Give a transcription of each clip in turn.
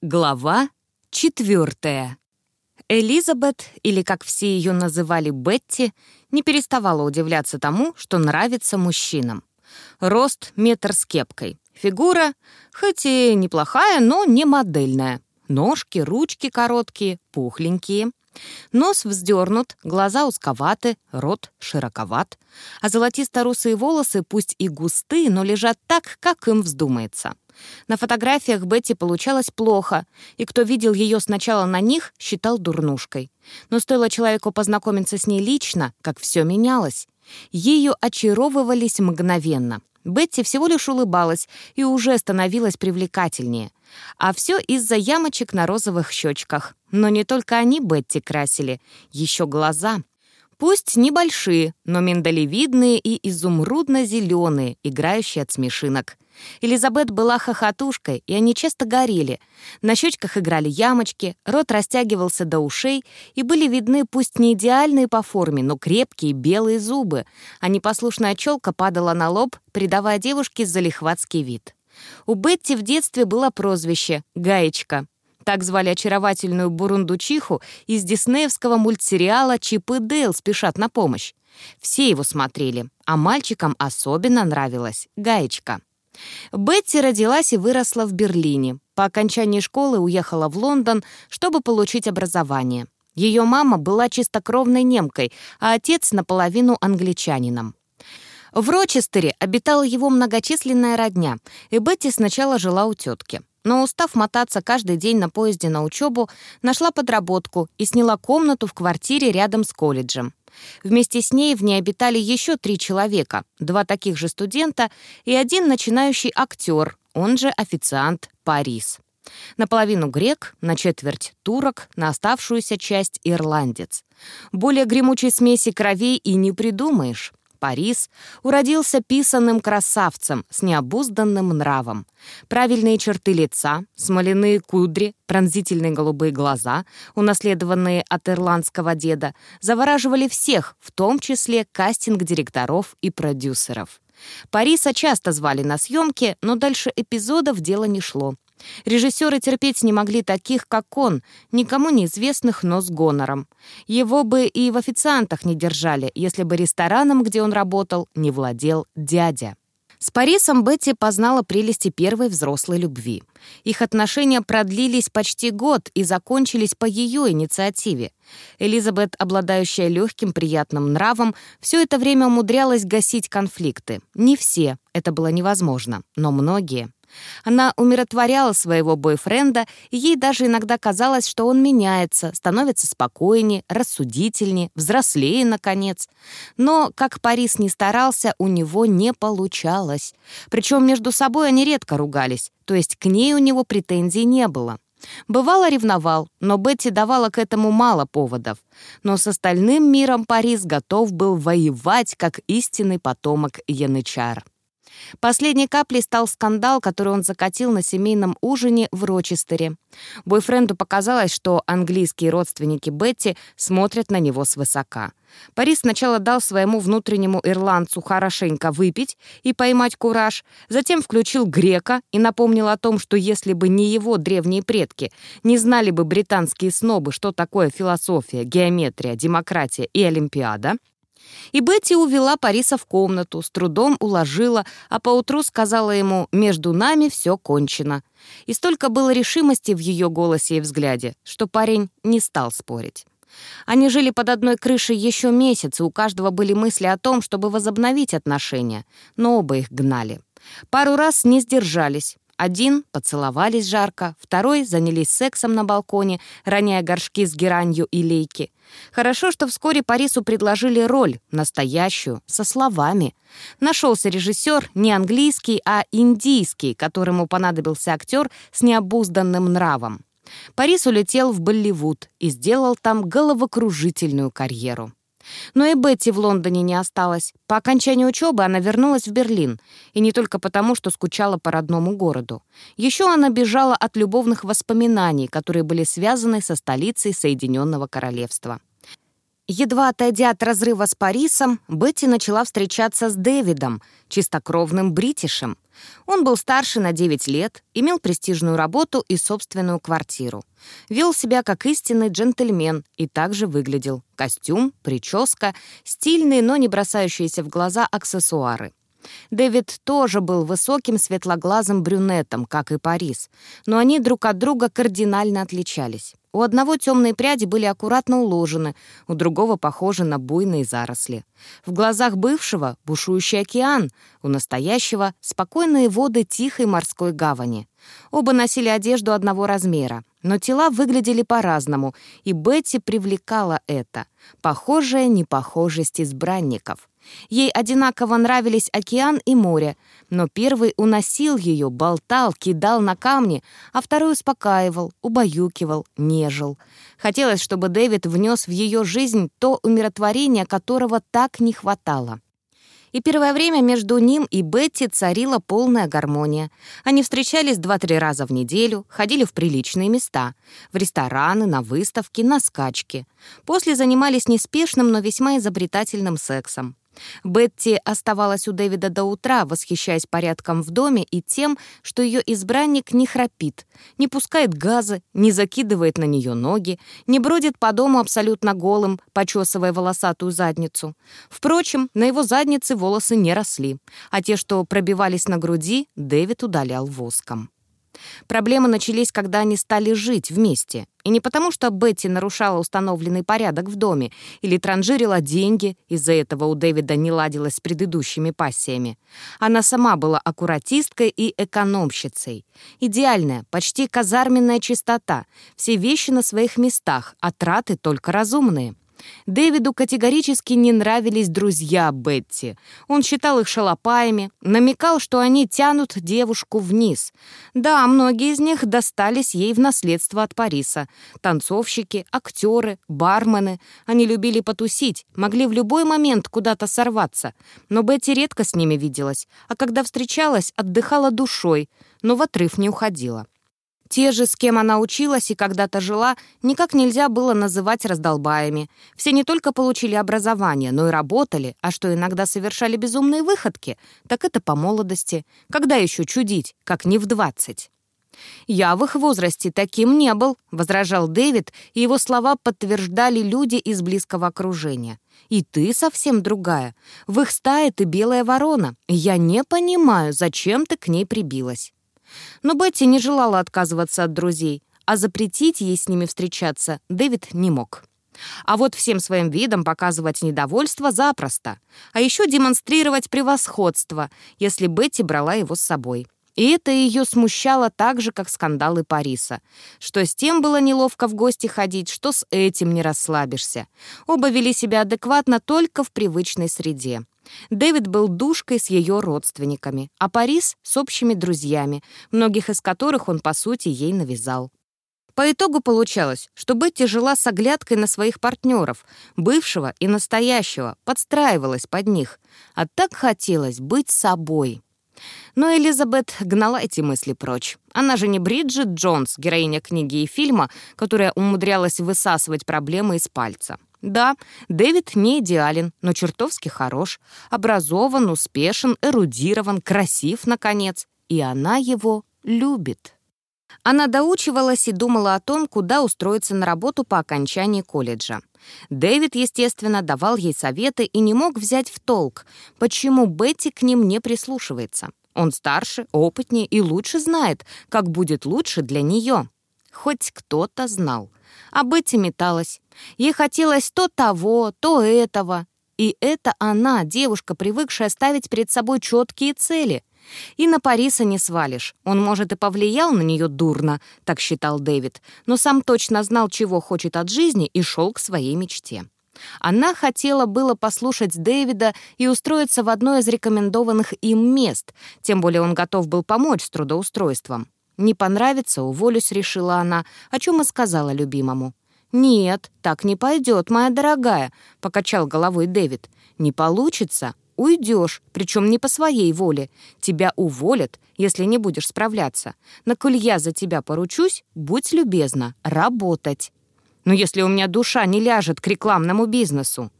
Глава четвертая. Элизабет, или как все ее называли Бетти, не переставала удивляться тому, что нравится мужчинам. Рост метр с кепкой. Фигура, хоть и неплохая, но не модельная. Ножки, ручки короткие, пухленькие. Нос вздернут, глаза узковаты, рот широковат. А золотисто-русые волосы пусть и густые, но лежат так, как им вздумается. На фотографиях Бетти получалось плохо, и кто видел ее сначала на них, считал дурнушкой. Но стоило человеку познакомиться с ней лично, как все менялось. Ею очаровывались мгновенно. Бетти всего лишь улыбалась и уже становилась привлекательнее. А все из-за ямочек на розовых щечках. Но не только они Бетти красили, еще глаза. Пусть небольшие, но миндалевидные и изумрудно-зеленые, играющие от смешинок. Элизабет была хохотушкой, и они часто горели. На щечках играли ямочки, рот растягивался до ушей, и были видны пусть не идеальные по форме, но крепкие белые зубы, а непослушная челка падала на лоб, придавая девушке залихватский вид. У Бетти в детстве было прозвище «Гаечка». Так звали очаровательную бурундучиху из диснеевского мультсериала «Чип и Дейл спешат на помощь». Все его смотрели, а мальчикам особенно нравилась «Гаечка». Бетти родилась и выросла в Берлине. По окончании школы уехала в Лондон, чтобы получить образование. Ее мама была чистокровной немкой, а отец наполовину англичанином. В Рочестере обитала его многочисленная родня, и Бетти сначала жила у тетки. Но устав мотаться каждый день на поезде на учебу, нашла подработку и сняла комнату в квартире рядом с колледжем. Вместе с ней в ней обитали еще три человека, два таких же студента и один начинающий актер, он же официант Парис. Наполовину грек, на четверть турок, на оставшуюся часть ирландец. Более гремучей смеси кровей и не придумаешь. Парис уродился писанным красавцем с необузданным нравом. Правильные черты лица, смоляные кудри, пронзительные голубые глаза, унаследованные от ирландского деда, завораживали всех, в том числе кастинг-директоров и продюсеров. Париса часто звали на съемки, но дальше эпизодов дело не шло. Режиссеры терпеть не могли таких, как он, никому неизвестных, но с гонором. Его бы и в официантах не держали, если бы рестораном, где он работал, не владел дядя. С Парисом Бетти познала прелести первой взрослой любви. Их отношения продлились почти год и закончились по ее инициативе. Элизабет, обладающая легким приятным нравом, все это время умудрялась гасить конфликты. Не все, это было невозможно, но многие. Она умиротворяла своего бойфренда, и ей даже иногда казалось, что он меняется, становится спокойнее, рассудительнее, взрослее, наконец. Но, как Парис не старался, у него не получалось. Причем между собой они редко ругались, то есть к ней у него претензий не было. Бывало ревновал, но Бетти давала к этому мало поводов. Но с остальным миром Парис готов был воевать, как истинный потомок Янычар. Последней каплей стал скандал, который он закатил на семейном ужине в Рочестере. Бойфренду показалось, что английские родственники Бетти смотрят на него свысока. Парис сначала дал своему внутреннему ирландцу хорошенько выпить и поймать кураж, затем включил грека и напомнил о том, что если бы не его древние предки, не знали бы британские снобы, что такое философия, геометрия, демократия и Олимпиада, и Бетти увела Париса в комнату, с трудом уложила, а поутру сказала ему «между нами все кончено». И столько было решимости в ее голосе и взгляде, что парень не стал спорить. Они жили под одной крышей еще месяц, и у каждого были мысли о том, чтобы возобновить отношения, но оба их гнали. Пару раз не сдержались. Один поцеловались жарко, второй занялись сексом на балконе, роняя горшки с геранью и лейки. Хорошо, что вскоре Парису предложили роль, настоящую, со словами. Нашелся режиссер не английский, а индийский, которому понадобился актер с необузданным нравом. Парис улетел в Болливуд и сделал там головокружительную карьеру. Но и Бетти в Лондоне не осталась. По окончании учебы она вернулась в Берлин. И не только потому, что скучала по родному городу. Еще она бежала от любовных воспоминаний, которые были связаны со столицей Соединенного Королевства. Едва отойдя от разрыва с Парисом, Бетти начала встречаться с Дэвидом, чистокровным бритишем. Он был старше на 9 лет, имел престижную работу и собственную квартиру. Вел себя как истинный джентльмен и также выглядел. Костюм, прическа, стильные, но не бросающиеся в глаза аксессуары. Дэвид тоже был высоким светлоглазым брюнетом, как и Парис, но они друг от друга кардинально отличались. У одного темные пряди были аккуратно уложены, у другого похожи на буйные заросли. В глазах бывшего — бушующий океан, у настоящего — спокойные воды тихой морской гавани. Оба носили одежду одного размера, но тела выглядели по-разному, и Бетти привлекала это — похожая непохожесть избранников. Ей одинаково нравились океан и море, но первый уносил ее, болтал, кидал на камни, а второй успокаивал, убаюкивал, нежил. Хотелось, чтобы Дэвид внес в ее жизнь то умиротворение, которого так не хватало. И первое время между ним и Бетти царила полная гармония. Они встречались два-три раза в неделю, ходили в приличные места, в рестораны, на выставки, на скачки. После занимались неспешным, но весьма изобретательным сексом. Бетти оставалась у Дэвида до утра, восхищаясь порядком в доме и тем, что ее избранник не храпит, не пускает газы, не закидывает на нее ноги, не бродит по дому абсолютно голым, почесывая волосатую задницу. Впрочем, на его заднице волосы не росли, а те, что пробивались на груди, Дэвид удалял воском. Проблемы начались, когда они стали жить вместе. И не потому, что Бетти нарушала установленный порядок в доме или транжирила деньги, из-за этого у Дэвида не ладилось с предыдущими пассиями. Она сама была аккуратисткой и экономщицей. Идеальная, почти казарменная чистота, все вещи на своих местах, а траты только разумные — Дэвиду категорически не нравились друзья Бетти. Он считал их шалопаями, намекал, что они тянут девушку вниз. Да, многие из них достались ей в наследство от Париса. Танцовщики, актеры, бармены. Они любили потусить, могли в любой момент куда-то сорваться. Но Бетти редко с ними виделась, а когда встречалась, отдыхала душой, но в отрыв не уходила. Те же, с кем она училась и когда-то жила, никак нельзя было называть раздолбаями. Все не только получили образование, но и работали, а что иногда совершали безумные выходки, так это по молодости. Когда еще чудить, как не в двадцать? «Я в их возрасте таким не был», — возражал Дэвид, и его слова подтверждали люди из близкого окружения. «И ты совсем другая. В их стае ты белая ворона. Я не понимаю, зачем ты к ней прибилась». Но Бетти не желала отказываться от друзей, а запретить ей с ними встречаться Дэвид не мог. А вот всем своим видом показывать недовольство запросто. А еще демонстрировать превосходство, если Бетти брала его с собой. И это ее смущало так же, как скандалы Париса. Что с тем было неловко в гости ходить, что с этим не расслабишься. Оба вели себя адекватно только в привычной среде. Дэвид был душкой с ее родственниками, а Парис — с общими друзьями, многих из которых он, по сути, ей навязал. По итогу получалось, что Бетти жила с оглядкой на своих партнеров, бывшего и настоящего, подстраивалась под них, а так хотелось быть собой. Но Элизабет гнала эти мысли прочь. Она же не Бриджит Джонс, героиня книги и фильма, которая умудрялась высасывать проблемы из пальца. Да, Дэвид не идеален, но чертовски хорош, образован, успешен, эрудирован, красив, наконец. И она его любит. Она доучивалась и думала о том, куда устроиться на работу по окончании колледжа. Дэвид, естественно, давал ей советы и не мог взять в толк, почему Бетти к ним не прислушивается. Он старше, опытнее и лучше знает, как будет лучше для нее. Хоть кто-то знал. А Бетти металась. Ей хотелось то того, то этого. И это она, девушка, привыкшая ставить перед собой четкие цели. И на Париса не свалишь. Он, может, и повлиял на нее дурно, так считал Дэвид, но сам точно знал, чего хочет от жизни, и шел к своей мечте. Она хотела было послушать Дэвида и устроиться в одно из рекомендованных им мест, тем более он готов был помочь с трудоустройством. «Не понравится, уволюсь», — решила она, о чем и сказала любимому. «Нет, так не пойдет, моя дорогая», — покачал головой Дэвид. «Не получится, уйдешь, причем не по своей воле. Тебя уволят, если не будешь справляться. На коль я за тебя поручусь, будь любезна, работать. Но если у меня душа не ляжет к рекламному бизнесу?»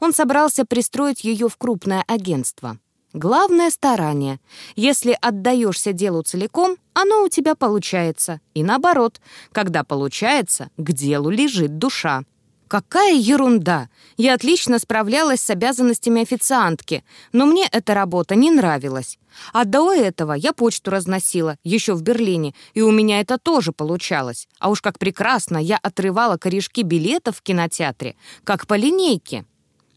Он собрался пристроить ее в крупное агентство. Главное — старание. Если отдаешься делу целиком, оно у тебя получается. И наоборот, когда получается, к делу лежит душа. Какая ерунда! Я отлично справлялась с обязанностями официантки, но мне эта работа не нравилась. А до этого я почту разносила, еще в Берлине, и у меня это тоже получалось. А уж как прекрасно я отрывала корешки билетов в кинотеатре, как по линейке.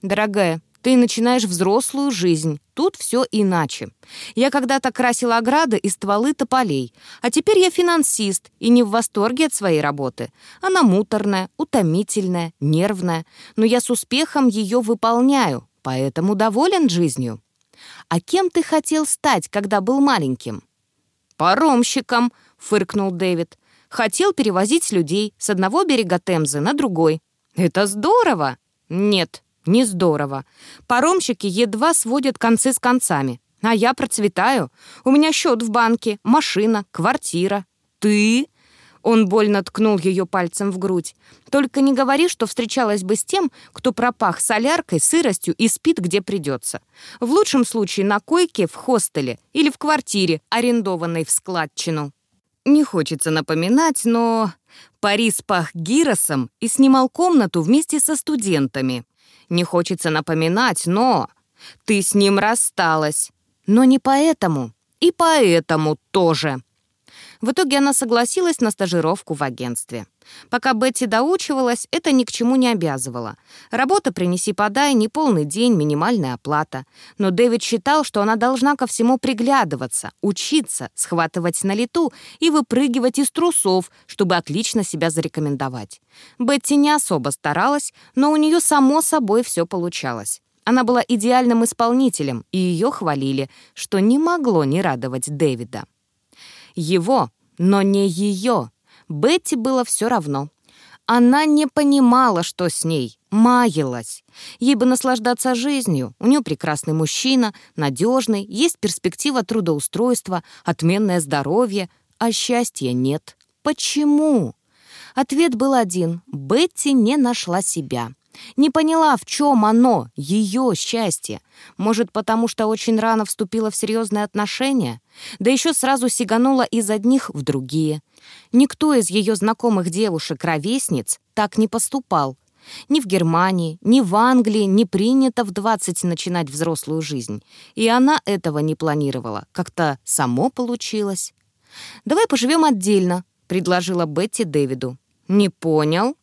Дорогая, ты начинаешь взрослую жизнь. Тут все иначе. Я когда-то красила ограды и стволы тополей, а теперь я финансист и не в восторге от своей работы. Она муторная, утомительная, нервная, но я с успехом ее выполняю, поэтому доволен жизнью. А кем ты хотел стать, когда был маленьким? «Паромщиком», — фыркнул Дэвид. «Хотел перевозить людей с одного берега Темзы на другой». «Это здорово!» «Нет, не здорово. Паромщики едва сводят концы с концами. А я процветаю. У меня счет в банке, машина, квартира. Ты? Он больно ткнул ее пальцем в грудь. «Только не говори, что встречалась бы с тем, кто пропах соляркой, сыростью и спит, где придется. В лучшем случае на койке в хостеле или в квартире, арендованной в складчину». Не хочется напоминать, но Парис пах гиросом и снимал комнату вместе со студентами. Не хочется напоминать, но... Ты с ним рассталась. Но не поэтому. И поэтому тоже. В итоге она согласилась на стажировку в агентстве. Пока Бетти доучивалась, это ни к чему не обязывало. Работа «принеси-подай», неполный день, минимальная оплата. Но Дэвид считал, что она должна ко всему приглядываться, учиться, схватывать на лету и выпрыгивать из трусов, чтобы отлично себя зарекомендовать. Бетти не особо старалась, но у нее само собой все получалось. Она была идеальным исполнителем, и ее хвалили, что не могло не радовать Дэвида. Его, но не ее. Бетти было все равно. Она не понимала, что с ней, маялась. Ей бы наслаждаться жизнью. У нее прекрасный мужчина, надежный, есть перспектива трудоустройства, отменное здоровье, а счастья нет. Почему? Ответ был один. Бетти не нашла себя. Не поняла, в чем оно, ее счастье. Может, потому что очень рано вступила в серьезные отношения? Да еще сразу сиганула из одних в другие. Никто из ее знакомых девушек-ровесниц так не поступал. Ни в Германии, ни в Англии не принято в 20 начинать взрослую жизнь. И она этого не планировала. Как-то само получилось. «Давай поживем отдельно», — предложила Бетти Дэвиду. «Не понял?»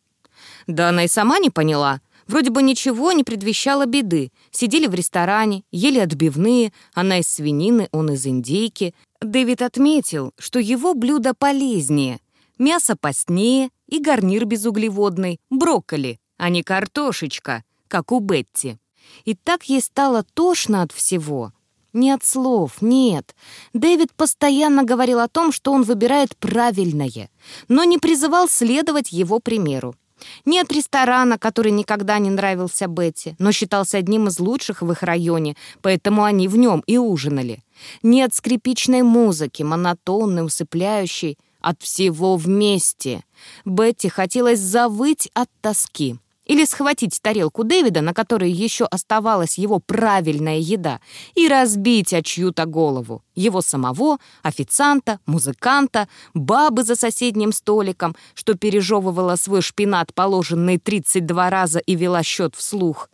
Да она и сама не поняла. Вроде бы ничего не предвещало беды. Сидели в ресторане, ели отбивные, она из свинины, он из индейки. Дэвид отметил, что его блюдо полезнее. Мясо постнее и гарнир безуглеводный, брокколи, а не картошечка, как у Бетти. И так ей стало тошно от всего. Не от слов, нет. Дэвид постоянно говорил о том, что он выбирает правильное, но не призывал следовать его примеру. Ни от ресторана, который никогда не нравился Бетти, но считался одним из лучших в их районе, поэтому они в нем и ужинали. Ни от скрипичной музыки, монотонной, усыпляющей, от всего вместе. Бетти хотелось завыть от тоски. Или схватить тарелку Дэвида, на которой еще оставалась его правильная еда, и разбить о чью-то голову. Его самого, официанта, музыканта, бабы за соседним столиком, что пережевывала свой шпинат, положенный 32 раза, и вела счет вслух.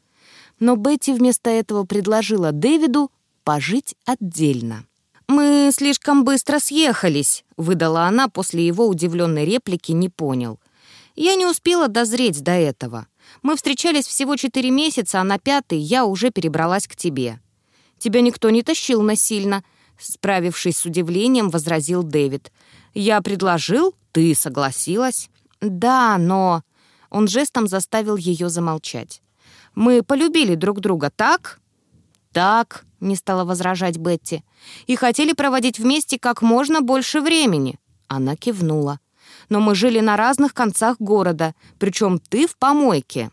Но Бетти вместо этого предложила Дэвиду пожить отдельно. «Мы слишком быстро съехались», — выдала она после его удивленной реплики «не понял». «Я не успела дозреть до этого. Мы встречались всего четыре месяца, а на пятый я уже перебралась к тебе. Тебя никто не тащил насильно», — справившись с удивлением, возразил Дэвид. «Я предложил, ты согласилась». «Да, но...» Он жестом заставил ее замолчать. «Мы полюбили друг друга, так?» «Так», — не стала возражать Бетти. «И хотели проводить вместе как можно больше времени». Она кивнула но мы жили на разных концах города, причем ты в помойке.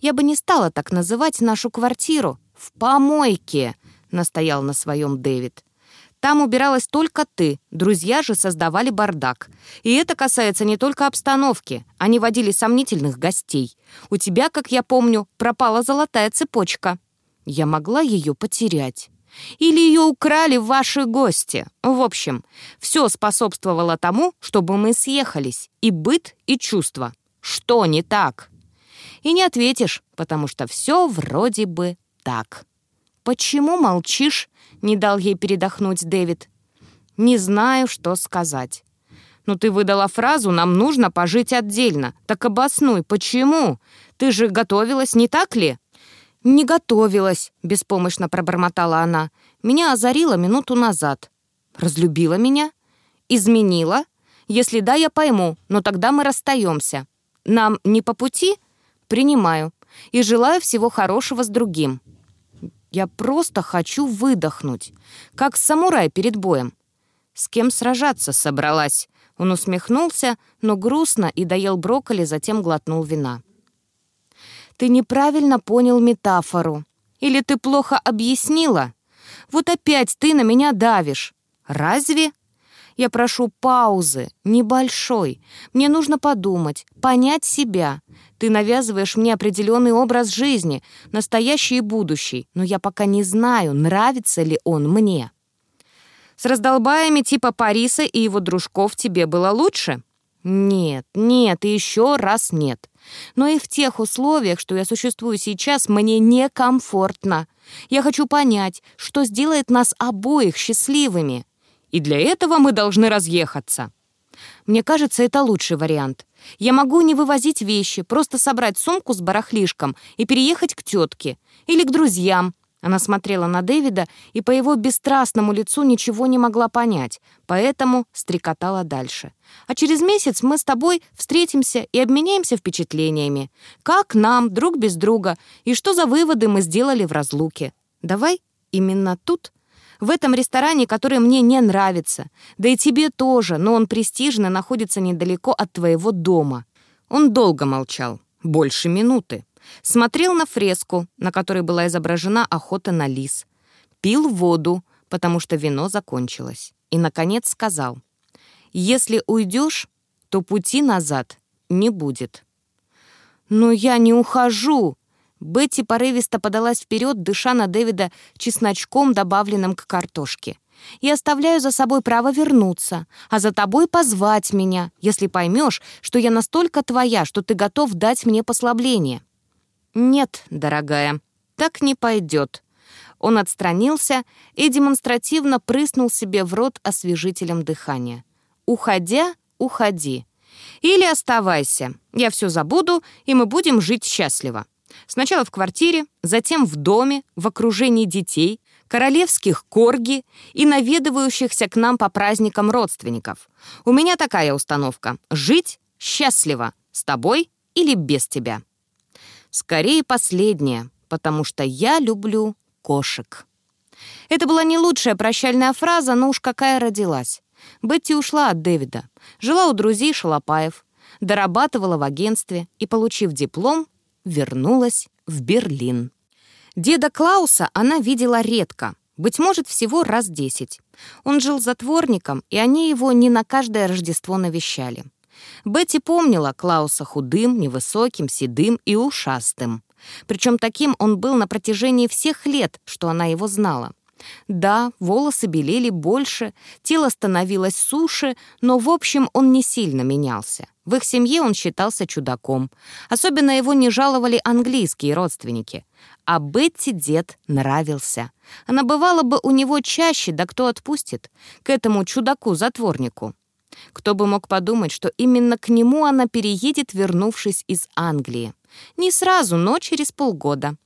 Я бы не стала так называть нашу квартиру. В помойке, настоял на своем Дэвид. Там убиралась только ты, друзья же создавали бардак. И это касается не только обстановки. Они водили сомнительных гостей. У тебя, как я помню, пропала золотая цепочка. Я могла ее потерять. Или ее украли ваши гости? В общем, все способствовало тому, чтобы мы съехались. И быт, и чувства. Что не так? И не ответишь, потому что все вроде бы так. «Почему молчишь?» — не дал ей передохнуть Дэвид. «Не знаю, что сказать». «Ну ты выдала фразу «нам нужно пожить отдельно». Так обоснуй, почему? Ты же готовилась, не так ли?» «Не готовилась», — беспомощно пробормотала она. «Меня озарило минуту назад». «Разлюбила меня?» «Изменила?» «Если да, я пойму, но тогда мы расстаемся. Нам не по пути?» «Принимаю. И желаю всего хорошего с другим». «Я просто хочу выдохнуть, как самурай перед боем». «С кем сражаться собралась?» Он усмехнулся, но грустно и доел брокколи, затем глотнул вина. Ты неправильно понял метафору. Или ты плохо объяснила? Вот опять ты на меня давишь. Разве? Я прошу паузы, небольшой. Мне нужно подумать, понять себя. Ты навязываешь мне определенный образ жизни, настоящий и будущий, но я пока не знаю, нравится ли он мне. С раздолбаями типа Париса и его дружков тебе было лучше? Нет, нет и еще раз нет. Но и в тех условиях, что я существую сейчас, мне некомфортно. Я хочу понять, что сделает нас обоих счастливыми. И для этого мы должны разъехаться. Мне кажется, это лучший вариант. Я могу не вывозить вещи, просто собрать сумку с барахлишком и переехать к тетке или к друзьям, она смотрела на Дэвида и по его бесстрастному лицу ничего не могла понять, поэтому стрекотала дальше. «А через месяц мы с тобой встретимся и обменяемся впечатлениями. Как нам, друг без друга, и что за выводы мы сделали в разлуке. Давай именно тут?» В этом ресторане, который мне не нравится. Да и тебе тоже, но он престижно находится недалеко от твоего дома». Он долго молчал, больше минуты. Смотрел на фреску, на которой была изображена охота на лис. Пил воду, потому что вино закончилось. И, наконец, сказал, «Если уйдешь, то пути назад не будет». «Но я не ухожу!» Бетти порывисто подалась вперед, дыша на Дэвида чесночком, добавленным к картошке. «Я оставляю за собой право вернуться, а за тобой позвать меня, если поймешь, что я настолько твоя, что ты готов дать мне послабление. «Нет, дорогая, так не пойдет». Он отстранился и демонстративно прыснул себе в рот освежителем дыхания. «Уходя, уходи. Или оставайся. Я все забуду, и мы будем жить счастливо. Сначала в квартире, затем в доме, в окружении детей, королевских корги и наведывающихся к нам по праздникам родственников. У меня такая установка — жить счастливо, с тобой или без тебя». Скорее последнее, потому что я люблю кошек. Это была не лучшая прощальная фраза, но уж какая родилась. Бетти ушла от Дэвида, жила у друзей Шалопаев, дорабатывала в агентстве и, получив диплом, вернулась в Берлин. Деда Клауса она видела редко, быть может, всего раз десять. Он жил затворником, и они его не на каждое Рождество навещали. Бетти помнила Клауса худым, невысоким, седым и ушастым. Причем таким он был на протяжении всех лет, что она его знала. Да, волосы белели больше, тело становилось суше, но, в общем, он не сильно менялся. В их семье он считался чудаком. Особенно его не жаловали английские родственники. А Бетти дед нравился. Она бывала бы у него чаще, да кто отпустит? К этому чудаку-затворнику. Кто бы мог подумать, что именно к нему она переедет, вернувшись из Англии. Не сразу, но через полгода.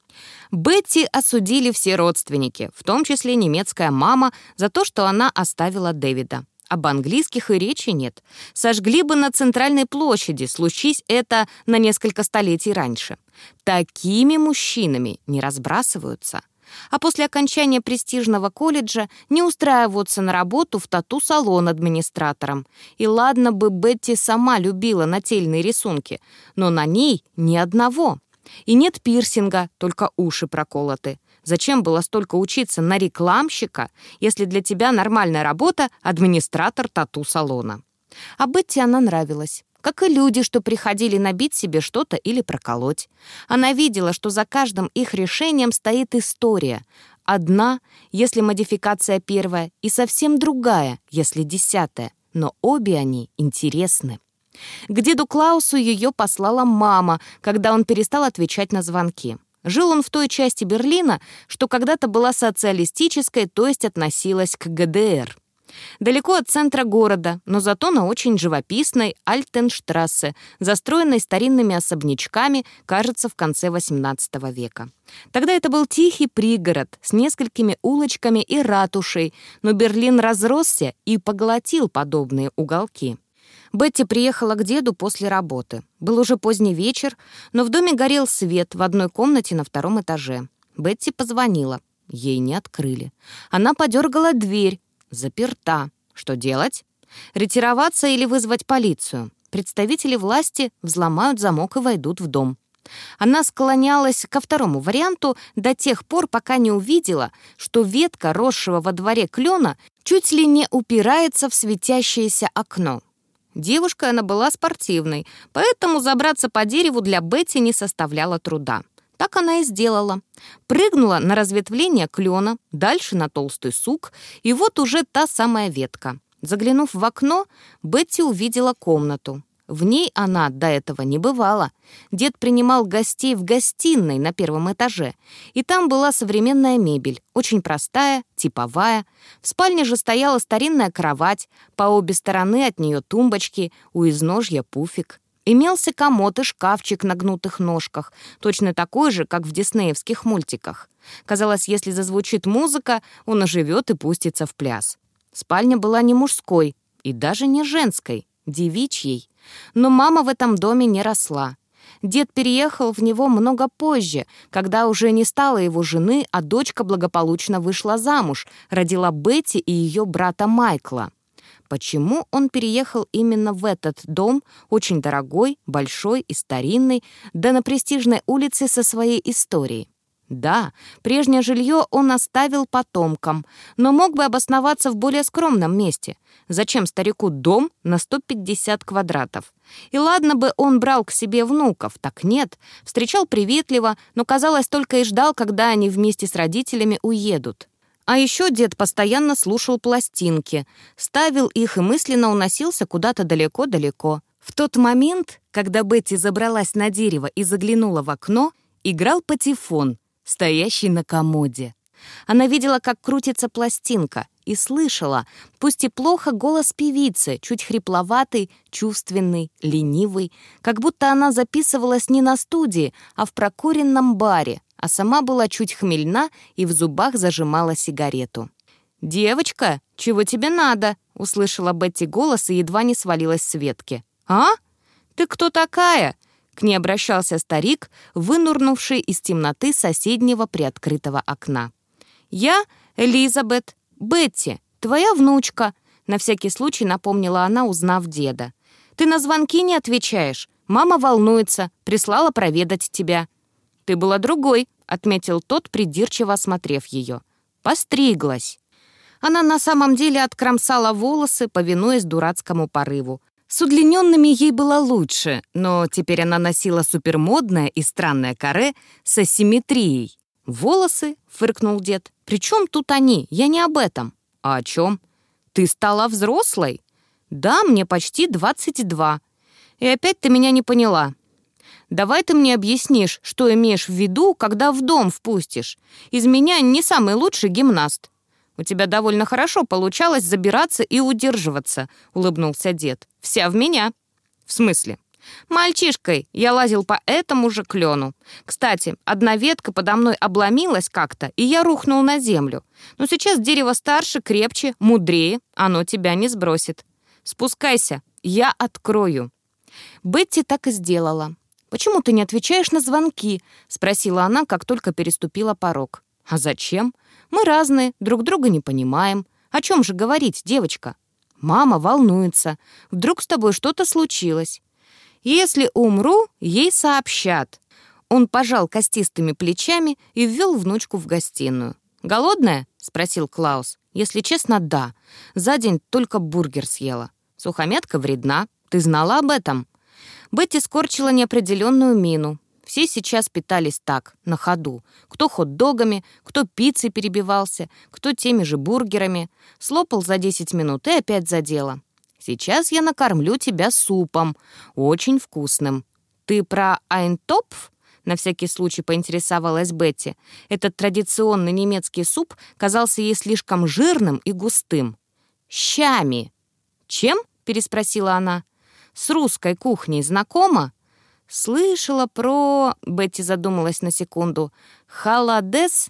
Бетти осудили все родственники, в том числе немецкая мама, за то, что она оставила Дэвида. Об английских и речи нет. Сожгли бы на центральной площади, случись это на несколько столетий раньше. Такими мужчинами не разбрасываются а после окончания престижного колледжа не устраиваться на работу в тату-салон администратором. И ладно бы Бетти сама любила нательные рисунки, но на ней ни одного. И нет пирсинга, только уши проколоты. Зачем было столько учиться на рекламщика, если для тебя нормальная работа — администратор тату-салона? А Бетти она нравилась как и люди, что приходили набить себе что-то или проколоть. Она видела, что за каждым их решением стоит история, одна, если модификация первая, и совсем другая, если десятая, но обе они интересны. К деду Клаусу ее послала мама, когда он перестал отвечать на звонки. Жил он в той части Берлина, что когда-то была социалистической, то есть относилась к ГДР. Далеко от центра города, но зато на очень живописной Альтенштрассе, застроенной старинными особнячками, кажется, в конце XVIII века. Тогда это был тихий пригород с несколькими улочками и ратушей, но Берлин разросся и поглотил подобные уголки. Бетти приехала к деду после работы. Был уже поздний вечер, но в доме горел свет в одной комнате на втором этаже. Бетти позвонила. Ей не открыли. Она подергала дверь. Заперта. Что делать? Ретироваться или вызвать полицию? Представители власти взломают замок и войдут в дом. Она склонялась ко второму варианту до тех пор, пока не увидела, что ветка, росшего во дворе клена, чуть ли не упирается в светящееся окно. Девушка она была спортивной, поэтому забраться по дереву для Бетти не составляло труда. Так она и сделала. Прыгнула на разветвление клена, дальше на толстый сук, и вот уже та самая ветка. Заглянув в окно, Бетти увидела комнату. В ней она до этого не бывала. Дед принимал гостей в гостиной на первом этаже, и там была современная мебель, очень простая, типовая. В спальне же стояла старинная кровать, по обе стороны от нее тумбочки, у изножья пуфик. Имелся комод и шкафчик на гнутых ножках, точно такой же, как в диснеевских мультиках. Казалось, если зазвучит музыка, он оживет и пустится в пляс. Спальня была не мужской и даже не женской, девичьей. Но мама в этом доме не росла. Дед переехал в него много позже, когда уже не стало его жены, а дочка благополучно вышла замуж, родила Бетти и ее брата Майкла. Почему он переехал именно в этот дом, очень дорогой, большой и старинный, да на престижной улице со своей историей? Да, прежнее жилье он оставил потомкам, но мог бы обосноваться в более скромном месте. Зачем старику дом на 150 квадратов? И ладно бы он брал к себе внуков, так нет. Встречал приветливо, но, казалось, только и ждал, когда они вместе с родителями уедут. А еще дед постоянно слушал пластинки, ставил их и мысленно уносился куда-то далеко-далеко. В тот момент, когда Бетти забралась на дерево и заглянула в окно, играл патефон — стоящий на комоде. Она видела, как крутится пластинка, и слышала, пусть и плохо, голос певицы, чуть хрипловатый, чувственный, ленивый, как будто она записывалась не на студии, а в прокуренном баре, а сама была чуть хмельна и в зубах зажимала сигарету. «Девочка, чего тебе надо?» — услышала Бетти голос и едва не свалилась с ветки. «А? Ты кто такая?» К ней обращался старик, вынурнувший из темноты соседнего приоткрытого окна. «Я Элизабет, Бетти, твоя внучка», — на всякий случай напомнила она, узнав деда. «Ты на звонки не отвечаешь. Мама волнуется, прислала проведать тебя». «Ты была другой», — отметил тот, придирчиво осмотрев ее. «Постриглась». Она на самом деле откромсала волосы, повинуясь дурацкому порыву. С удлиненными ей было лучше, но теперь она носила супермодное и странное каре с асимметрией. «Волосы?» — фыркнул дед. «При чем тут они? Я не об этом». «А о чем?» «Ты стала взрослой?» «Да, мне почти 22. И опять ты меня не поняла. Давай ты мне объяснишь, что имеешь в виду, когда в дом впустишь. Из меня не самый лучший гимнаст». «У тебя довольно хорошо получалось забираться и удерживаться», — улыбнулся дед. «Вся в меня». «В смысле?» «Мальчишкой я лазил по этому же клену. Кстати, одна ветка подо мной обломилась как-то, и я рухнул на землю. Но сейчас дерево старше, крепче, мудрее, оно тебя не сбросит. Спускайся, я открою». Бетти так и сделала. «Почему ты не отвечаешь на звонки?» — спросила она, как только переступила порог. «А зачем? Мы разные, друг друга не понимаем. О чем же говорить, девочка? Мама волнуется. Вдруг с тобой что-то случилось. Если умру, ей сообщат». Он пожал костистыми плечами и ввел внучку в гостиную. «Голодная?» — спросил Клаус. «Если честно, да. За день только бургер съела. Сухометка вредна. Ты знала об этом?» Бетти скорчила неопределенную мину. Все сейчас питались так, на ходу. Кто хот-догами, кто пиццей перебивался, кто теми же бургерами. Слопал за 10 минут и опять за. Сейчас я накормлю тебя супом. Очень вкусным. Ты про Айнтопф? На всякий случай поинтересовалась Бетти. Этот традиционный немецкий суп казался ей слишком жирным и густым. «Щами!» «Чем?» — переспросила она. «С русской кухней знакома?» «Слышала про...» — Бетти задумалась на секунду. «Холодец?»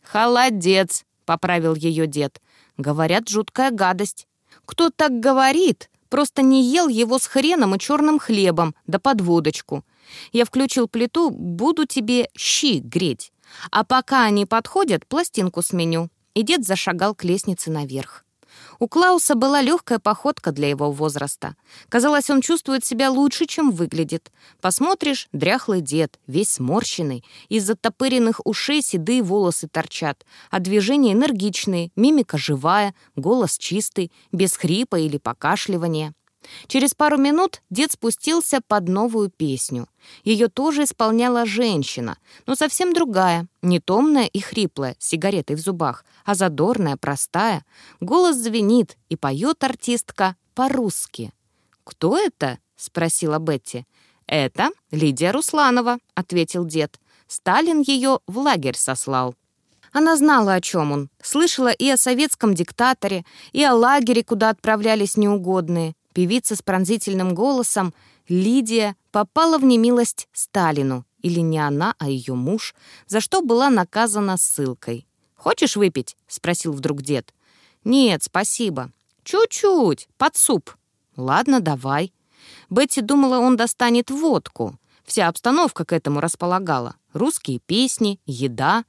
«Холодец», — поправил ее дед. «Говорят, жуткая гадость». «Кто так говорит?» Просто не ел его с хреном и черным хлебом, да под водочку. Я включил плиту, буду тебе щи греть. А пока они подходят, пластинку сменю». И дед зашагал к лестнице наверх. У Клауса была легкая походка для его возраста. Казалось, он чувствует себя лучше, чем выглядит. Посмотришь, дряхлый дед, весь сморщенный, из затопыренных ушей седые волосы торчат, а движения энергичные, мимика живая, голос чистый, без хрипа или покашливания. Через пару минут дед спустился под новую песню. Ее тоже исполняла женщина, но совсем другая, не томная и хриплая, с сигаретой в зубах, а задорная, простая. Голос звенит, и поет артистка по-русски. «Кто это?» — спросила Бетти. «Это Лидия Русланова», — ответил дед. «Сталин ее в лагерь сослал». Она знала, о чем он. Слышала и о советском диктаторе, и о лагере, куда отправлялись неугодные. Певица с пронзительным голосом Лидия попала в немилость Сталину, или не она, а ее муж, за что была наказана ссылкой. «Хочешь выпить?» — спросил вдруг дед. «Нет, спасибо. Чуть-чуть, под суп». «Ладно, давай». Бетти думала, он достанет водку. Вся обстановка к этому располагала. Русские песни, еда.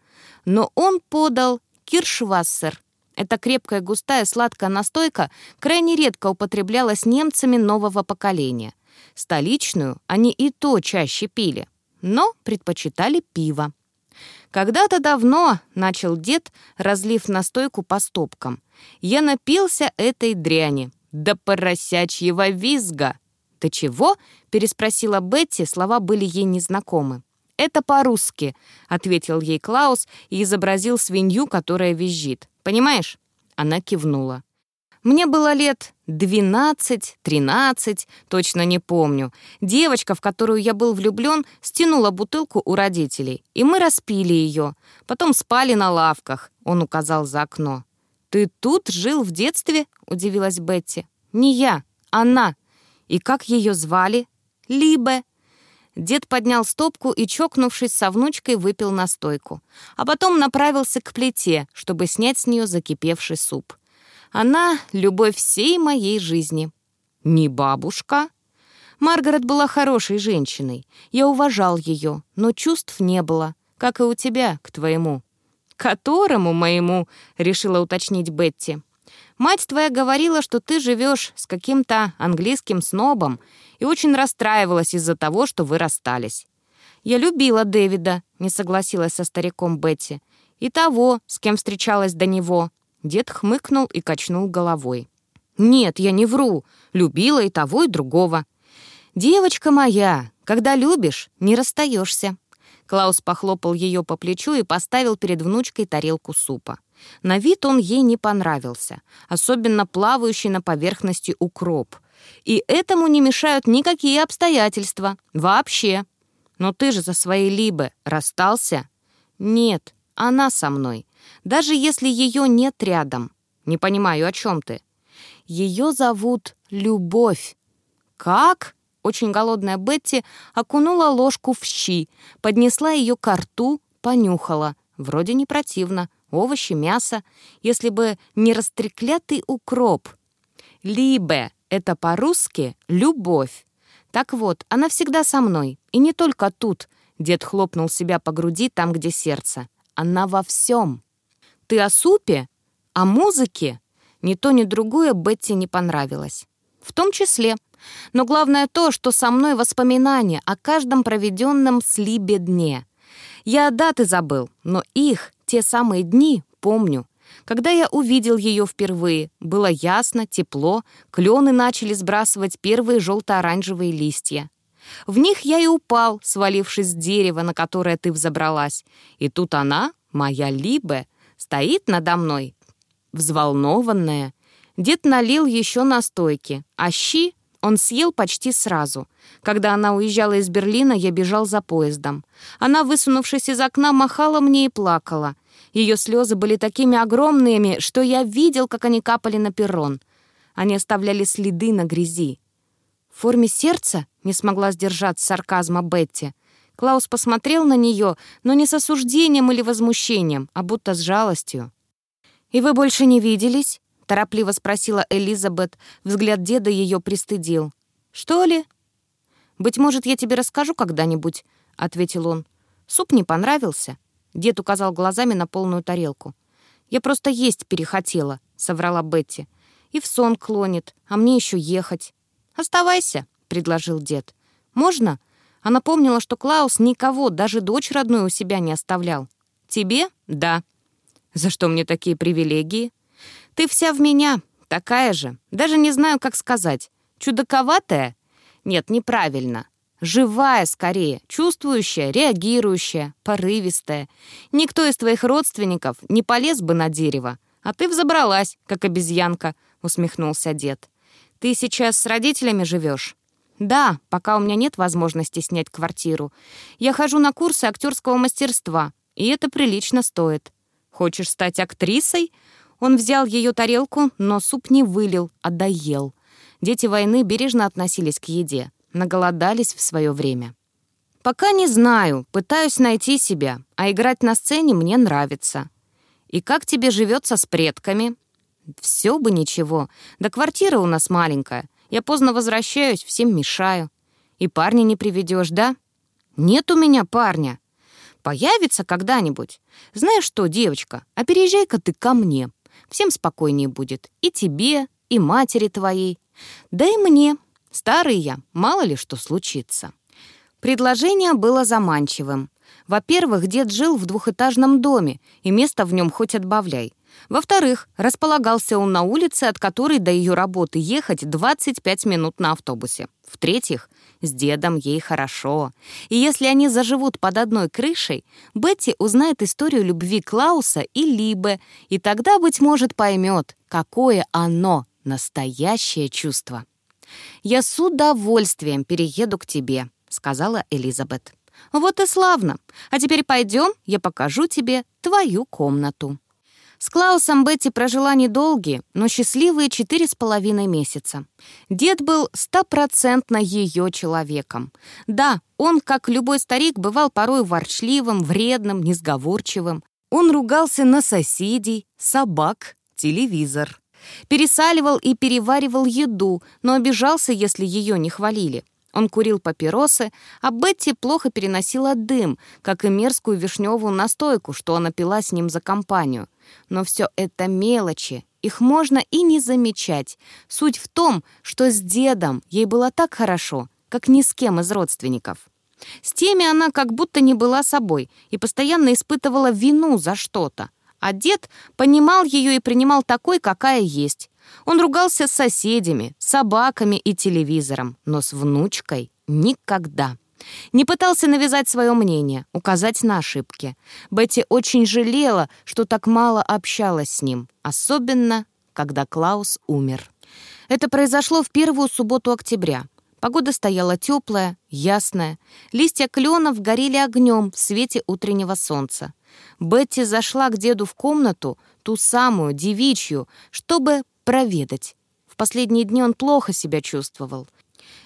Но он подал киршвассер, эта крепкая, густая, сладкая настойка крайне редко употреблялась немцами нового поколения. Столичную они и то чаще пили, но предпочитали пиво. Когда-то давно, начал дед, разлив настойку по стопкам, я напился этой дряни, до поросячьего визга. «Ты чего?» — переспросила Бетти, слова были ей незнакомы. «Это по-русски», — ответил ей Клаус и изобразил свинью, которая визжит. Понимаешь?» Она кивнула. Мне было лет 12-13, точно не помню. Девочка, в которую я был влюблен, стянула бутылку у родителей, и мы распили ее. Потом спали на лавках, он указал за окно. «Ты тут жил в детстве?» — удивилась Бетти. «Не я, она. И как ее звали?» «Либе». Дед поднял стопку и, чокнувшись со внучкой, выпил настойку. А потом направился к плите, чтобы снять с нее закипевший суп. Она — любовь всей моей жизни. Не бабушка? Маргарет была хорошей женщиной. Я уважал ее, но чувств не было, как и у тебя, к твоему. «Которому моему?» — решила уточнить Бетти. Мать твоя говорила, что ты живешь с каким-то английским снобом и очень расстраивалась из-за того, что вы расстались. Я любила Дэвида, не согласилась со стариком Бетти, и того, с кем встречалась до него. Дед хмыкнул и качнул головой. «Нет, я не вру. Любила и того, и другого. Девочка моя, когда любишь, не расстаешься. Клаус похлопал ее по плечу и поставил перед внучкой тарелку супа. На вид он ей не понравился, особенно плавающий на поверхности укроп. И этому не мешают никакие обстоятельства. Вообще. Но ты же за своей Либы расстался? Нет, она со мной. Даже если ее нет рядом. Не понимаю, о чем ты. Ее зовут Любовь. Как? Очень голодная Бетти окунула ложку в щи, поднесла ее к рту, понюхала. Вроде не противно. Овощи, мясо. Если бы не растреклятый укроп. Либе — это по-русски «любовь». Так вот, она всегда со мной. И не только тут. Дед хлопнул себя по груди там, где сердце. Она во всем. Ты о супе? О музыке? Ни то, ни другое Бетти не понравилось. В том числе. Но главное то, что со мной воспоминания о каждом проведенном слибе дне. Я даты забыл, но их, те самые дни, помню. Когда я увидел ее впервые, было ясно, тепло, клены начали сбрасывать первые желто-оранжевые листья. В них я и упал, свалившись с дерева, на которое ты взобралась. И тут она, моя Либе, стоит надо мной, взволнованная. Дед налил еще настойки, а щи он съел почти сразу. Когда она уезжала из Берлина, я бежал за поездом. Она, высунувшись из окна, махала мне и плакала. Ее слезы были такими огромными, что я видел, как они капали на перрон. Они оставляли следы на грязи. В форме сердца не смогла сдержать сарказма Бетти. Клаус посмотрел на нее, но не с осуждением или возмущением, а будто с жалостью. «И вы больше не виделись?» — торопливо спросила Элизабет. Взгляд деда ее пристыдил. «Что ли?» «Быть может, я тебе расскажу когда-нибудь», — ответил он. «Суп не понравился». Дед указал глазами на полную тарелку. «Я просто есть перехотела», — соврала Бетти. «И в сон клонит, а мне еще ехать». «Оставайся», — предложил дед. «Можно?» Она помнила, что Клаус никого, даже дочь родную у себя не оставлял. «Тебе?» «Да». За что мне такие привилегии? Ты вся в меня, такая же. Даже не знаю, как сказать. Чудаковатая? Нет, неправильно. Живая скорее, чувствующая, реагирующая, порывистая. Никто из твоих родственников не полез бы на дерево, а ты взобралась, как обезьянка, усмехнулся дед. Ты сейчас с родителями живешь? Да, пока у меня нет возможности снять квартиру. Я хожу на курсы актерского мастерства, и это прилично стоит. Хочешь стать актрисой?» Он взял ее тарелку, но суп не вылил, а доел. Дети войны бережно относились к еде, наголодались в свое время. «Пока не знаю, пытаюсь найти себя, а играть на сцене мне нравится. И как тебе живется с предками?» «Все бы ничего. Да квартира у нас маленькая. Я поздно возвращаюсь, всем мешаю. И парня не приведешь, да?» «Нет у меня парня. Появится когда-нибудь. Знаешь что, девочка, а переезжай-ка ты ко мне. Всем спокойнее будет. И тебе, и матери твоей. Да и мне. Старый я, мало ли что случится». Предложение было заманчивым. Во-первых, дед жил в двухэтажном доме, и место в нем хоть отбавляй. Во-вторых, располагался он на улице, от которой до ее работы ехать 25 минут на автобусе. В-третьих, с дедом ей хорошо. И если они заживут под одной крышей, Бетти узнает историю любви Клауса и Либе, и тогда, быть может, поймет, какое оно настоящее чувство. «Я с удовольствием перееду к тебе», — сказала Элизабет. «Вот и славно. А теперь пойдем, я покажу тебе твою комнату». С Клаусом Бетти прожила недолгие, но счастливые четыре с половиной месяца. Дед был стопроцентно ее человеком. Да, он, как любой старик, бывал порой ворчливым, вредным, несговорчивым. Он ругался на соседей, собак, телевизор. Пересаливал и переваривал еду, но обижался, если ее не хвалили. Он курил папиросы, а Бетти плохо переносила дым, как и мерзкую вишневую настойку, что она пила с ним за компанию. Но все это мелочи, их можно и не замечать. Суть в том, что с дедом ей было так хорошо, как ни с кем из родственников. С теми она как будто не была собой и постоянно испытывала вину за что-то. А дед понимал ее и принимал такой, какая есть. Он ругался с соседями, собаками и телевизором, но с внучкой никогда. Не пытался навязать свое мнение, указать на ошибки. Бетти очень жалела, что так мало общалась с ним, особенно, когда Клаус умер. Это произошло в первую субботу октября. Погода стояла теплая, ясная. Листья кленов горели огнем в свете утреннего солнца. Бетти зашла к деду в комнату, ту самую, девичью, чтобы проведать. В последние дни он плохо себя чувствовал.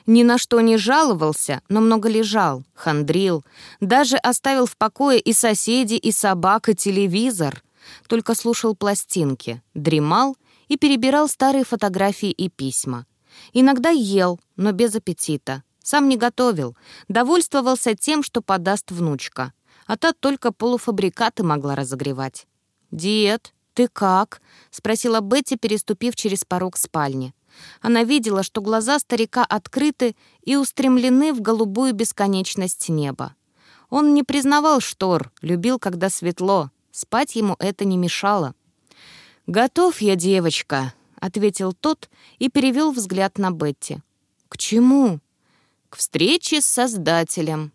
Ни на что не жаловался, но много лежал, хандрил. Даже оставил в покое и соседей, и собак, и телевизор. Только слушал пластинки, дремал и перебирал старые фотографии и письма. Иногда ел, но без аппетита. Сам не готовил, довольствовался тем, что подаст внучка. А та только полуфабрикаты могла разогревать. «Дед, ты как?» — спросила Бетти, переступив через порог спальни. Она видела, что глаза старика открыты и устремлены в голубую бесконечность неба. Он не признавал штор, любил, когда светло. Спать ему это не мешало. «Готов я, девочка», — ответил тот и перевел взгляд на Бетти. «К чему?» к встрече с Создателем.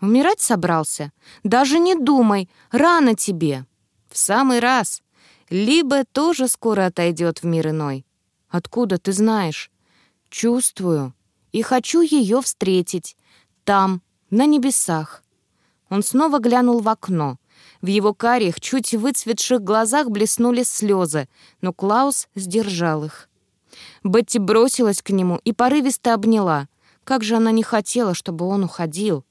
Умирать собрался? Даже не думай, рано тебе. В самый раз. Либо тоже скоро отойдет в мир иной. Откуда ты знаешь? Чувствую. И хочу ее встретить. Там, на небесах. Он снова глянул в окно. В его карих, чуть выцветших глазах блеснули слезы, но Клаус сдержал их. Бетти бросилась к нему и порывисто обняла. Как же она не хотела, чтобы он уходил.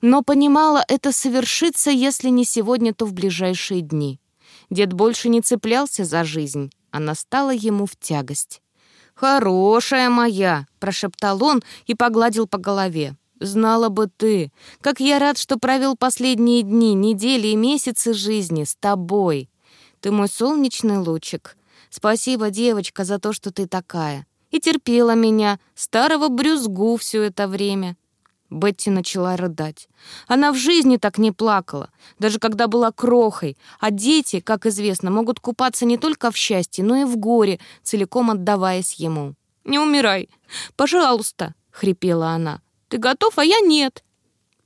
Но понимала, это совершится, если не сегодня, то в ближайшие дни. Дед больше не цеплялся за жизнь, она стала ему в тягость. «Хорошая моя!» — прошептал он и погладил по голове. «Знала бы ты, как я рад, что провел последние дни, недели и месяцы жизни с тобой. Ты мой солнечный лучик. Спасибо, девочка, за то, что ты такая. И терпела меня, старого брюзгу, все это время. Бетти начала рыдать. Она в жизни так не плакала, даже когда была крохой, а дети, как известно, могут купаться не только в счастье, но и в горе, целиком отдаваясь ему. «Не умирай! Пожалуйста!» — хрипела она. «Ты готов, а я нет!»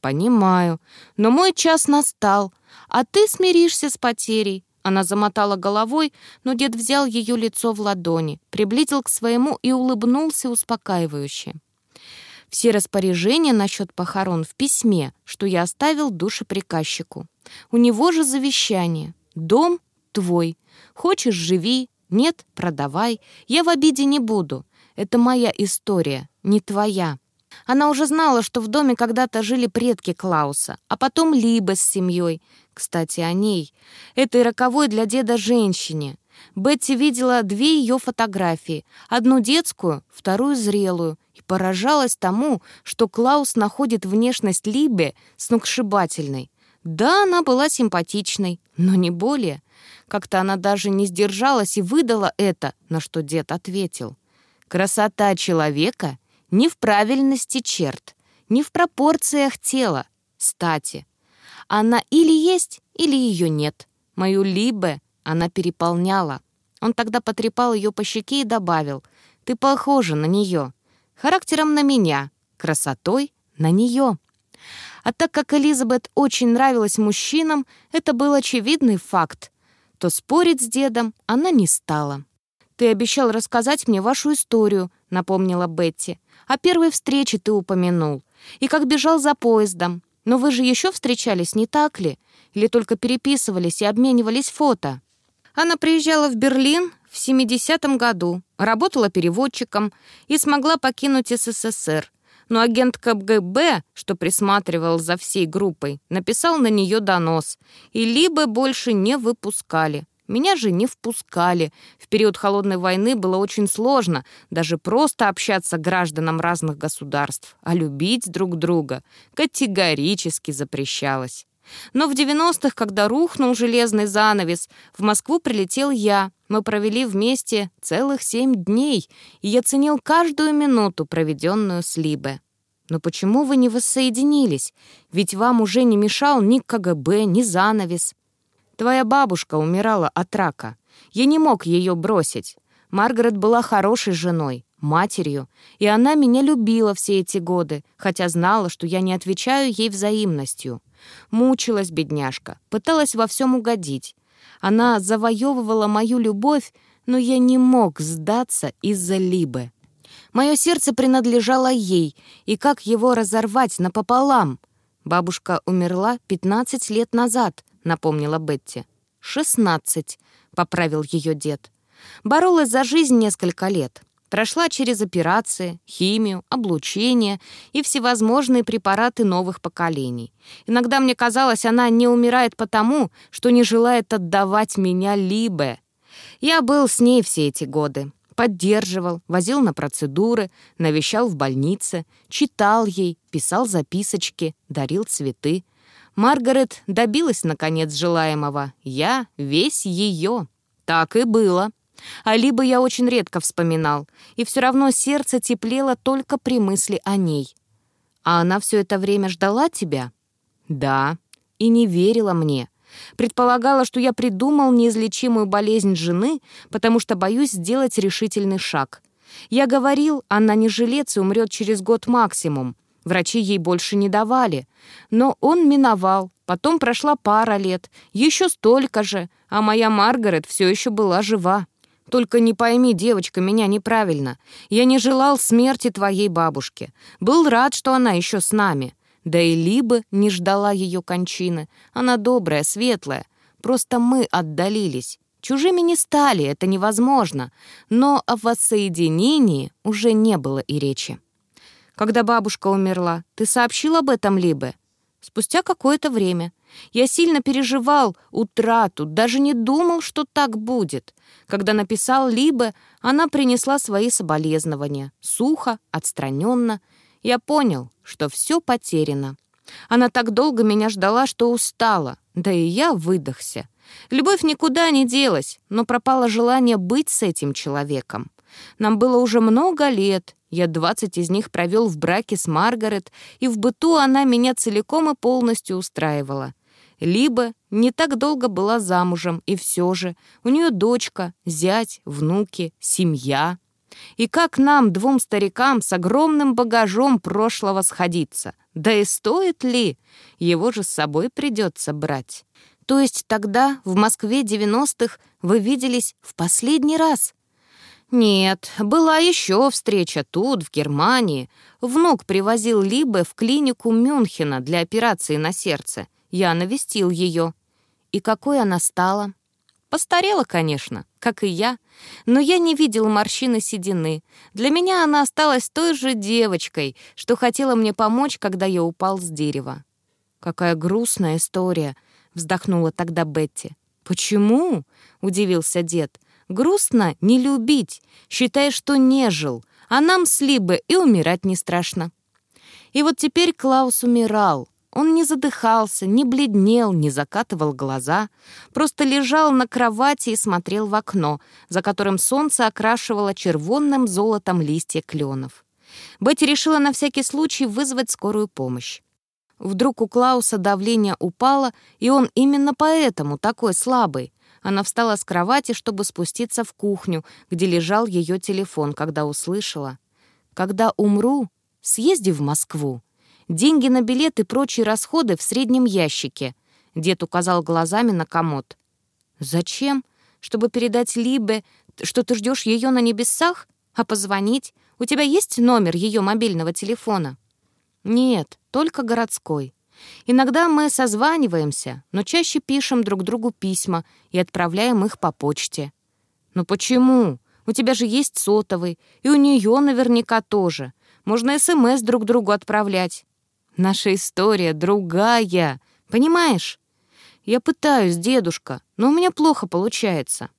«Понимаю, но мой час настал, а ты смиришься с потерей». Она замотала головой, но дед взял ее лицо в ладони, приблизил к своему и улыбнулся успокаивающе. Все распоряжения насчет похорон в письме, что я оставил душеприказчику. У него же завещание. Дом твой. Хочешь — живи, нет — продавай. Я в обиде не буду. Это моя история, не твоя. Она уже знала, что в доме когда-то жили предки Клауса, а потом Либа с семьей. Кстати, о ней. Этой роковой для деда женщине. Бетти видела две ее фотографии. Одну детскую, вторую зрелую поражалась тому, что Клаус находит внешность Либе сногсшибательной. Да, она была симпатичной, но не более. Как-то она даже не сдержалась и выдала это, на что дед ответил. «Красота человека не в правильности черт, не в пропорциях тела, стати. Она или есть, или ее нет. Мою Либе она переполняла. Он тогда потрепал ее по щеке и добавил, «Ты похожа на нее характером на меня, красотой на нее. А так как Элизабет очень нравилась мужчинам, это был очевидный факт, то спорить с дедом она не стала. «Ты обещал рассказать мне вашу историю», — напомнила Бетти. «О первой встрече ты упомянул. И как бежал за поездом. Но вы же еще встречались, не так ли? Или только переписывались и обменивались фото?» Она приезжала в Берлин в 70-м году, работала переводчиком и смогла покинуть СССР. Но агент КГБ, что присматривал за всей группой, написал на нее донос, и либо больше не выпускали. Меня же не впускали. В период Холодной войны было очень сложно даже просто общаться гражданам разных государств, а любить друг друга категорически запрещалось. Но в 90-х, когда рухнул железный занавес, в Москву прилетел я. Мы провели вместе целых семь дней, и я ценил каждую минуту, проведенную с Либе. Но почему вы не воссоединились? Ведь вам уже не мешал ни КГБ, ни занавес. Твоя бабушка умирала от рака. Я не мог ее бросить. Маргарет была хорошей женой, матерью, и она меня любила все эти годы, хотя знала, что я не отвечаю ей взаимностью. Мучилась бедняжка, пыталась во всем угодить. Она завоевывала мою любовь, но я не мог сдаться из-за Либы. Мое сердце принадлежало ей, и как его разорвать напополам? Бабушка умерла 15 лет назад, напомнила Бетти. «Шестнадцать», — поправил ее дед. Боролась за жизнь несколько лет. Прошла через операции, химию, облучение и всевозможные препараты новых поколений. Иногда мне казалось, она не умирает потому, что не желает отдавать меня Либе. Я был с ней все эти годы. Поддерживал, возил на процедуры, навещал в больнице, читал ей, писал записочки, дарил цветы. Маргарет добилась, наконец, желаемого. Я весь ее. Так и было. А либо я очень редко вспоминал, и все равно сердце теплело только при мысли о ней. А она все это время ждала тебя? Да, и не верила мне. Предполагала, что я придумал неизлечимую болезнь жены, потому что боюсь сделать решительный шаг. Я говорил, она не жилец и умрет через год максимум. Врачи ей больше не давали. Но он миновал. Потом прошла пара лет. Еще столько же. А моя Маргарет все еще была жива. Только не пойми, девочка, меня неправильно. Я не желал смерти твоей бабушки. Был рад, что она еще с нами. Да и Либо не ждала ее кончины. Она добрая, светлая. Просто мы отдалились. Чужими не стали, это невозможно. Но о воссоединении уже не было и речи. Когда бабушка умерла, ты сообщил об этом Либе? Спустя какое-то время. Я сильно переживал утрату, даже не думал, что так будет. Когда написал Либе, она принесла свои соболезнования. Сухо, отстраненно. Я понял, что все потеряно. Она так долго меня ждала, что устала. Да и я выдохся. Любовь никуда не делась, но пропало желание быть с этим человеком. Нам было уже много лет, я двадцать из них провел в браке с Маргарет, и в быту она меня целиком и полностью устраивала. Либо не так долго была замужем, и все же у нее дочка, зять, внуки, семья. И как нам, двум старикам, с огромным багажом прошлого сходиться? Да и стоит ли? Его же с собой придется брать. То есть тогда, в Москве 90-х, вы виделись в последний раз? Нет, была еще встреча тут, в Германии. Внук привозил Либе в клинику Мюнхена для операции на сердце. Я навестил ее. И какой она стала? Постарела, конечно, как и я, но я не видел морщины седины. Для меня она осталась той же девочкой, что хотела мне помочь, когда я упал с дерева. «Какая грустная история», — вздохнула тогда Бетти. «Почему?» — удивился дед. Грустно не любить, считая, что не жил, а нам с Либе и умирать не страшно. И вот теперь Клаус умирал. Он не задыхался, не бледнел, не закатывал глаза, просто лежал на кровати и смотрел в окно, за которым солнце окрашивало червонным золотом листья кленов. Бетти решила на всякий случай вызвать скорую помощь. Вдруг у Клауса давление упало, и он именно поэтому такой слабый. Она встала с кровати, чтобы спуститься в кухню, где лежал ее телефон, когда услышала. «Когда умру, съезди в Москву. Деньги на билет и прочие расходы в среднем ящике». Дед указал глазами на комод. «Зачем? Чтобы передать Либе, что ты ждешь ее на небесах? А позвонить? У тебя есть номер ее мобильного телефона?» «Нет, только городской». Иногда мы созваниваемся, но чаще пишем друг другу письма и отправляем их по почте. «Ну почему? У тебя же есть сотовый, и у нее наверняка тоже. Можно СМС друг другу отправлять. Наша история другая, понимаешь? Я пытаюсь, дедушка, но у меня плохо получается».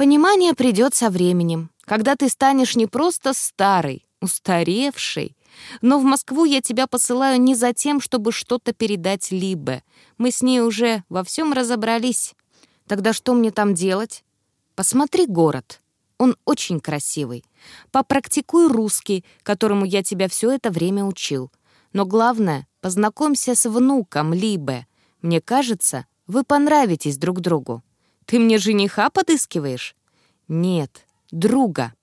Понимание придет со временем, когда ты станешь не просто старый, устаревший, но в Москву я тебя посылаю не за тем, чтобы что-то передать Либе. Мы с ней уже во всем разобрались. Тогда что мне там делать? Посмотри город. Он очень красивый. Попрактикуй русский, которому я тебя все это время учил. Но главное, познакомься с внуком Либе. Мне кажется, вы понравитесь друг другу. Ты мне жениха подыскиваешь? Нет, друга.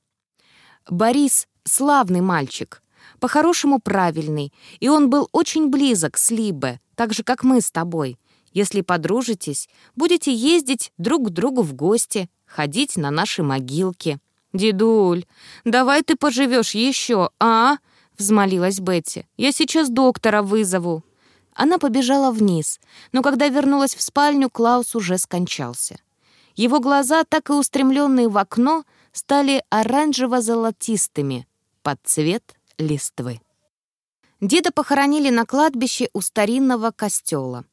Борис — славный мальчик по-хорошему правильный, и он был очень близок с Либе, так же, как мы с тобой. Если подружитесь, будете ездить друг к другу в гости, ходить на наши могилки. «Дедуль, давай ты поживешь еще, а?» — взмолилась Бетти. «Я сейчас доктора вызову». Она побежала вниз, но когда вернулась в спальню, Клаус уже скончался. Его глаза, так и устремленные в окно, стали оранжево-золотистыми под цвет листвы. Деда похоронили на кладбище у старинного костела.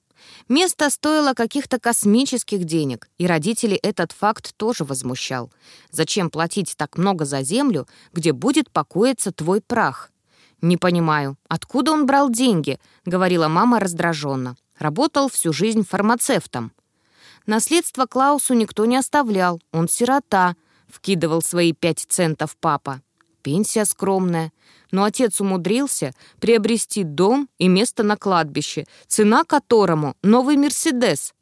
Место стоило каких-то космических денег, и родителей этот факт тоже возмущал. Зачем платить так много за землю, где будет покоиться твой прах? «Не понимаю, откуда он брал деньги?» — говорила мама раздраженно. «Работал всю жизнь фармацевтом». Наследство Клаусу никто не оставлял, он сирота, вкидывал свои пять центов папа. Пенсия скромная но отец умудрился приобрести дом и место на кладбище, цена которому — новый «Мерседес».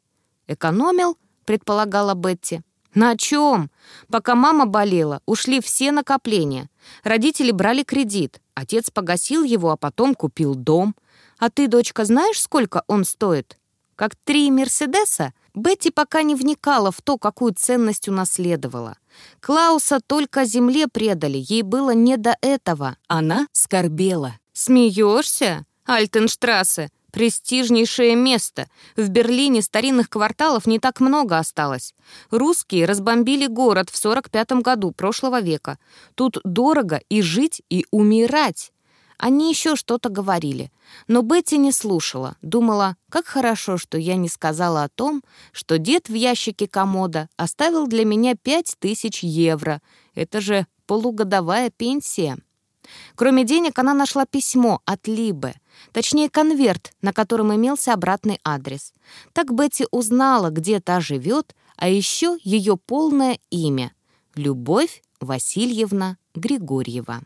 «Экономил?» — предполагала Бетти. «На чем? Пока мама болела, ушли все накопления. Родители брали кредит. Отец погасил его, а потом купил дом. А ты, дочка, знаешь, сколько он стоит? Как три Мерседеса? Бетти пока не вникала в то, какую ценность унаследовала. Клауса только земле предали, ей было не до этого. Она скорбела. «Смеешься? Альтенштрассе, престижнейшее место. В Берлине старинных кварталов не так много осталось. Русские разбомбили город в 45 году прошлого века. Тут дорого и жить, и умирать. Они еще что-то говорили. Но Бетти не слушала. Думала, как хорошо, что я не сказала о том, что дед в ящике комода оставил для меня пять тысяч евро. Это же полугодовая пенсия. Кроме денег, она нашла письмо от Либы, точнее конверт, на котором имелся обратный адрес. Так Бетти узнала, где та живет, а еще ее полное имя — Любовь Васильевна Григорьева.